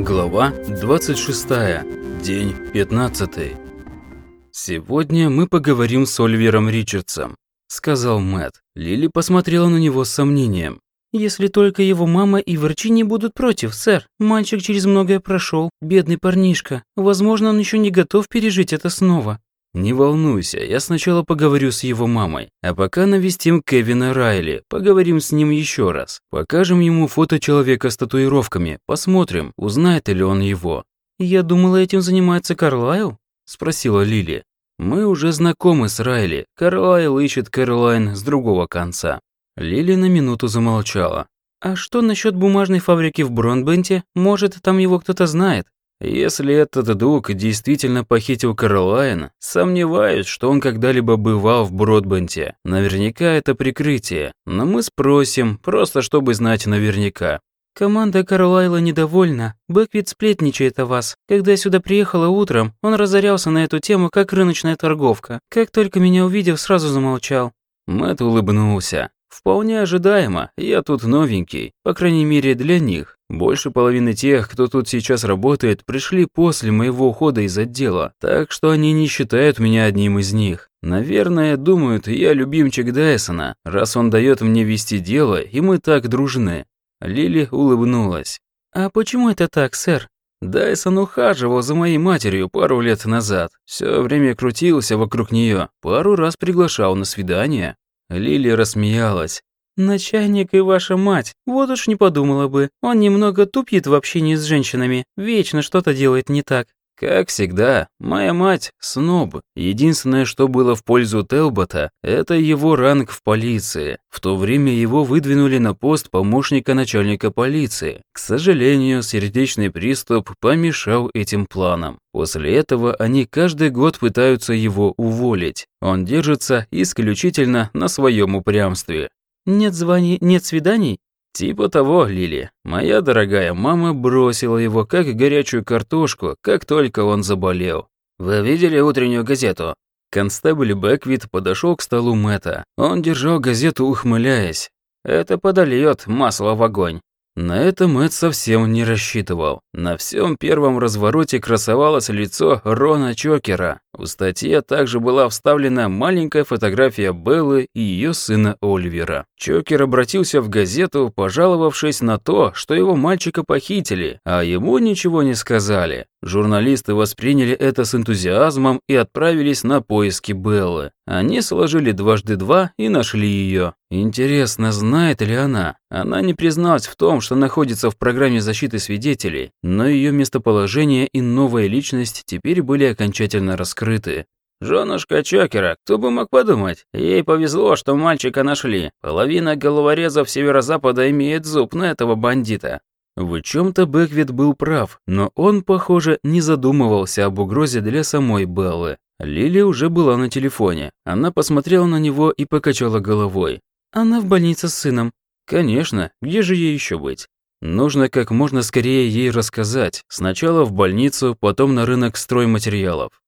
Глава 26. День 15. «Сегодня мы поговорим с Ольвером Ричардсом», — сказал Мэтт. Лили посмотрела на него с сомнением. «Если только его мама и врачи не будут против, сэр. Мальчик через многое прошел, бедный парнишка. Возможно, он еще не готов пережить это снова». «Не волнуйся, я сначала поговорю с его мамой, а пока навестим Кевина Райли, поговорим с ним еще раз. Покажем ему фото человека с татуировками, посмотрим, узнает ли он его». «Я думала, этим занимается Карлайл?» – спросила Лили. «Мы уже знакомы с Райли, Карлайл ищет Кэролайн с другого конца». Лили на минуту замолчала. «А что насчет бумажной фабрики в Бронбенте? Может, там его кто-то знает?» Если этот дух действительно похитил Каролайн, сомневаюсь, что он когда-либо бывал в Бродбенте. Наверняка это прикрытие, но мы спросим, просто чтобы знать наверняка. Команда Карлайла недовольна. Бэквит сплетничает о вас. Когда я сюда приехала утром, он разорялся на эту тему, как рыночная торговка. Как только меня увидел, сразу замолчал. Мэтт улыбнулся. Вполне ожидаемо, я тут новенький, по крайней мере для них. Больше половины тех, кто тут сейчас работает, пришли после моего ухода из отдела, так что они не считают меня одним из них. Наверное, думают, я любимчик Дайсона, раз он дает мне вести дело, и мы так дружны. Лили улыбнулась. «А почему это так, сэр?» Дайсон ухаживал за моей матерью пару лет назад. Все время крутился вокруг нее, пару раз приглашал на свидание. Лили рассмеялась. «Начальник и ваша мать, вот уж не подумала бы. Он немного тупит в общении с женщинами, вечно что-то делает не так. Как всегда, моя мать – сноб. Единственное, что было в пользу Телбота, это его ранг в полиции. В то время его выдвинули на пост помощника начальника полиции. К сожалению, сердечный приступ помешал этим планам. После этого они каждый год пытаются его уволить. Он держится исключительно на своем упрямстве. «Нет званий, нет свиданий?» Типа того, Лили. Моя дорогая мама бросила его как горячую картошку, как только он заболел. Вы видели утреннюю газету? Констебль Бэквит подошел к столу Мэтта. Он держал газету, ухмыляясь. Это подольет масло в огонь. На это Мэтт совсем не рассчитывал. На всем первом развороте красовалось лицо Рона Чокера. В статье также была вставлена маленькая фотография Беллы и ее сына Оливера. Чокер обратился в газету, пожаловавшись на то, что его мальчика похитили, а ему ничего не сказали. Журналисты восприняли это с энтузиазмом и отправились на поиски Беллы. Они сложили дважды два и нашли ее. Интересно, знает ли она? Она не призналась в том, что находится в программе защиты свидетелей, но ее местоположение и новая личность теперь были окончательно раскрыты. «Женушка Чокера, кто бы мог подумать? Ей повезло, что мальчика нашли. Половина головорезов северо-запада имеет зуб на этого бандита. В чем-то Бэквит был прав, но он, похоже, не задумывался об угрозе для самой Беллы. Лили уже была на телефоне. Она посмотрела на него и покачала головой. «Она в больнице с сыном». «Конечно, где же ей еще быть?» Нужно как можно скорее ей рассказать. Сначала в больницу, потом на рынок стройматериалов.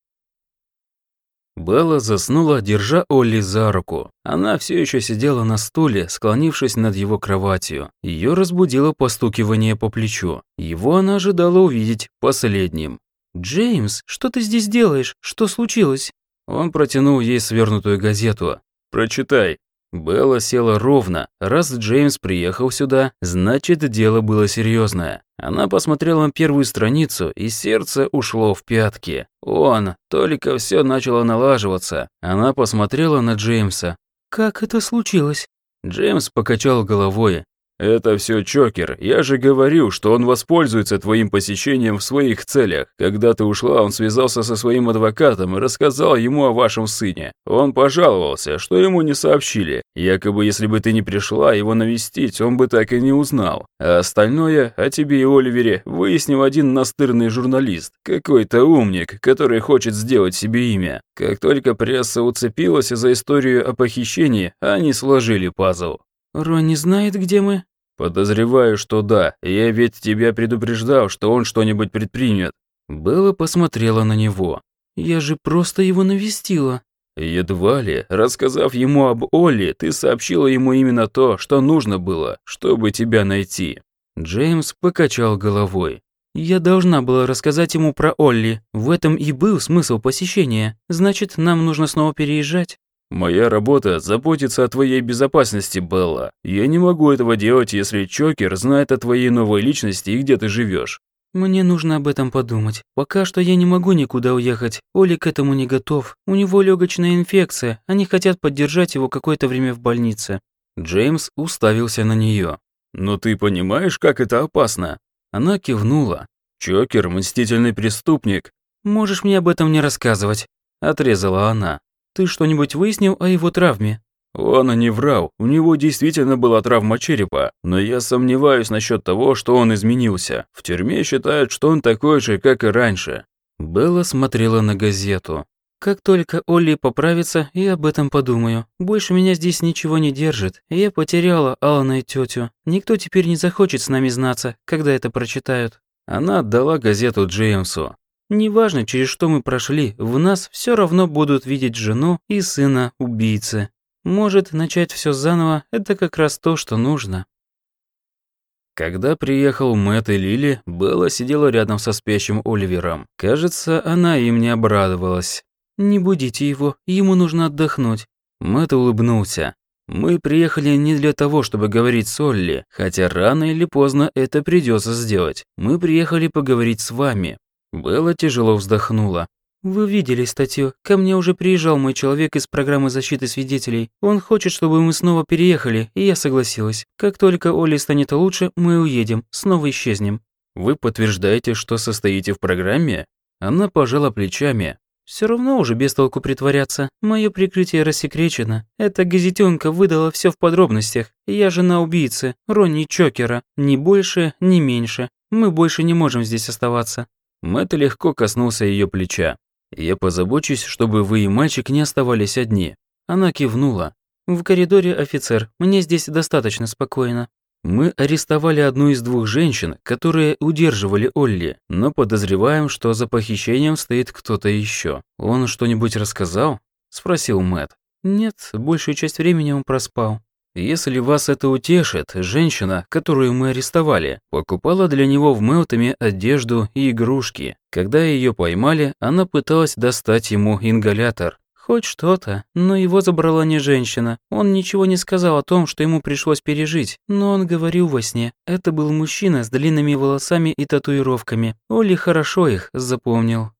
Белла заснула, держа Олли за руку. Она все еще сидела на стуле, склонившись над его кроватью. Ее разбудило постукивание по плечу. Его она ожидала увидеть последним. «Джеймс, что ты здесь делаешь? Что случилось?» Он протянул ей свернутую газету. «Прочитай». Белла села ровно. Раз Джеймс приехал сюда, значит, дело было серьезное. Она посмотрела на первую страницу, и сердце ушло в пятки. Он, только все начало налаживаться. Она посмотрела на Джеймса. «Как это случилось?» Джеймс покачал головой. «Это все Чокер. Я же говорил, что он воспользуется твоим посещением в своих целях. Когда ты ушла, он связался со своим адвокатом и рассказал ему о вашем сыне. Он пожаловался, что ему не сообщили. Якобы, если бы ты не пришла его навестить, он бы так и не узнал. А остальное о тебе и Оливере выяснил один настырный журналист. Какой-то умник, который хочет сделать себе имя. Как только пресса уцепилась за историю о похищении, они сложили пазл. «Ронни знает, где мы?» «Подозреваю, что да. Я ведь тебя предупреждал, что он что-нибудь предпримет». Белла посмотрела на него. «Я же просто его навестила». Едва ли, рассказав ему об Олли, ты сообщила ему именно то, что нужно было, чтобы тебя найти. Джеймс покачал головой. Я должна была рассказать ему про Олли. В этом и был смысл посещения. Значит, нам нужно снова переезжать. «Моя работа – заботиться о твоей безопасности, Белла. Я не могу этого делать, если Чокер знает о твоей новой личности и где ты живешь. Мне нужно об этом подумать. Пока что я не могу никуда уехать. Оли к этому не готов. У него легочная инфекция. Они хотят поддержать его какое-то время в больнице. Джеймс уставился на нее. «Но ты понимаешь, как это опасно?» Она кивнула. «Чокер – мстительный преступник». «Можешь мне об этом не рассказывать», – отрезала она. Ты что-нибудь выяснил о его травме? Он не врал, у него действительно была травма черепа, но я сомневаюсь насчет того, что он изменился. В тюрьме считают, что он такой же, как и раньше. Белла смотрела на газету. Как только Олли поправится, я об этом подумаю. Больше меня здесь ничего не держит. Я потеряла Алана и тетю. Никто теперь не захочет с нами знаться, когда это прочитают. Она отдала газету Джеймсу. Неважно, через что мы прошли, в нас все равно будут видеть жену и сына убийцы. Может, начать все заново – это как раз то, что нужно. Когда приехал Мэтт и Лили, Белла сидела рядом со спящим Оливером. Кажется, она им не обрадовалась. «Не будите его, ему нужно отдохнуть». Мэтт улыбнулся. «Мы приехали не для того, чтобы говорить с Олли, хотя рано или поздно это придется сделать. Мы приехали поговорить с вами, Белла тяжело вздохнула. «Вы видели статью. Ко мне уже приезжал мой человек из программы защиты свидетелей. Он хочет, чтобы мы снова переехали, и я согласилась. Как только Оле станет лучше, мы уедем, снова исчезнем». «Вы подтверждаете, что состоите в программе?» Она пожала плечами. Все равно уже без толку притворяться. Мое прикрытие рассекречено. Эта газетенка выдала все в подробностях. Я жена убийцы, Ронни Чокера. Ни больше, ни меньше. Мы больше не можем здесь оставаться. Мэтт легко коснулся ее плеча. «Я позабочусь, чтобы вы и мальчик не оставались одни». Она кивнула. «В коридоре офицер, мне здесь достаточно спокойно». Мы арестовали одну из двух женщин, которые удерживали Олли, но подозреваем, что за похищением стоит кто-то еще. Он что-нибудь рассказал? спросил Мэт. Нет, большую часть времени он проспал. Если вас это утешит, женщина, которую мы арестовали, покупала для него в Мелтоме одежду и игрушки. Когда ее поймали, она пыталась достать ему ингалятор. Хоть что-то, но его забрала не женщина. Он ничего не сказал о том, что ему пришлось пережить, но он говорил во сне. Это был мужчина с длинными волосами и татуировками. Оли хорошо их запомнил.